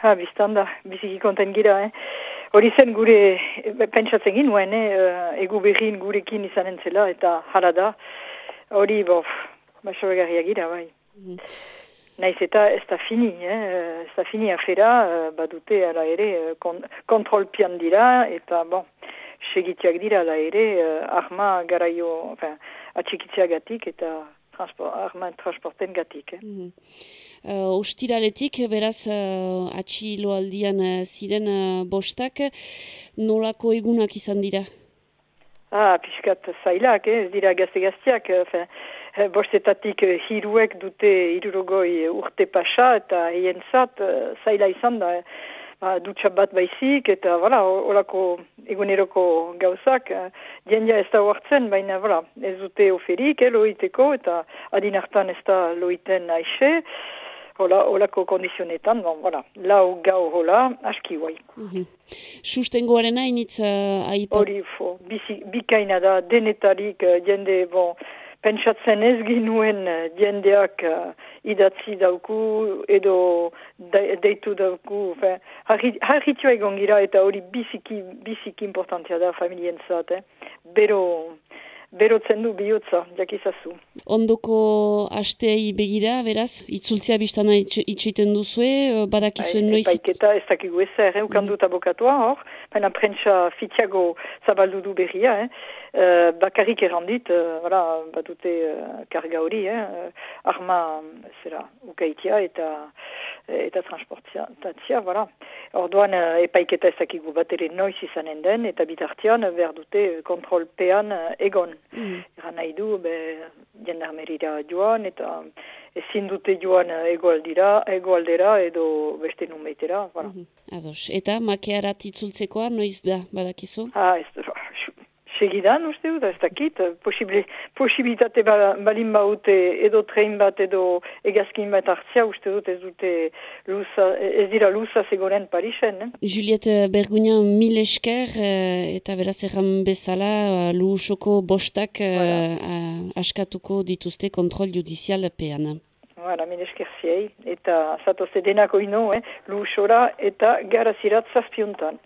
Ha, biztan da, biziki konten gira, eh? Hori zen gure, e, pentsatzen ginuen, eh? egu berrin gurekin izan entzela, eta jala da, hori, bof, baso gira, bai. Mm Naiz eta ez da fini, eh? ez da fini afera, badute ala ere kont kontrolpian dira, eta bon, segitiak dira ala ere, arma garaio, enfin, atxikitziagatik eta transport, arma transporten gatik. Eh? Mm uh, ostiraletik, beraz, uh, atxiloaldian uh, ziren uh, bostak, nolako egunak izan dira? Ah, piskat zailak, eh? ez dira gazte-gazteak, bostetatik hiruek dute hirurogoi urte pasa eta hien zat zaila izan da, ba, dutxa bat baizik, eta voilà, olako eguneroko gauzak, jendia ez da huartzen, baina voilà, ez dute oferik, eh, loiteko, eta adin hartan ez da loiten aixe, hola, holako kondizionetan, bon, voilà, lau gau hola, aski guai. Mm -hmm. Sustengoaren hainitz uh, aipat? Hori, bikaina da, denetarik uh, jende, bon, pentsatzen ez ginuen uh, jendeak uh, idatzi dauku edo deitu dauku, harritua egon gira eta hori biziki, biziki importantia da familien zat, eh? bero berotzen du bihotza, jakizazu. Ondoko asteei begira, beraz, itzultzia biztana itxeiten duzue, eh, badakizuen bai, noiz? Baiketa ez dakigu ezer, eh, ukan dut abokatua hor, baina prentsa fitiago zabaldu du berria, eh. Uh, bakarrik errandit, uh, voilà, batute uh, karga hori, eh, arma, zera, ukaitia eta eta transportzia, voilà. Orduan, epaiketa ez dakigu bat ere noiz izanen den, eta bitartian, behar dute kontrolpean egon. Mm. Eran nahi du, be, jendarmerira joan, eta ezin dute joan egoaldira, egoaldera edo beste numeitera. Voilà. Mm -hmm. Ados, eta makearat itzultzekoa noiz da, badakizu? Ah, ez segidan, uste dut, ez dakit, posibilitate ba, balin baute edo trein bat edo egazkin bat hartzia, uste dut ez dute luza, ez dira luza zegoren Parisen. Eh? Juliette Bergunian mil esker eh, eta beraz erran bezala eh, luusoko bostak voilà. askatuko dituzte kontrol judizial pean. Voilà, mil esker ziei, eta zatoze denako ino, eh, luusora eta garazirat zazpiontan.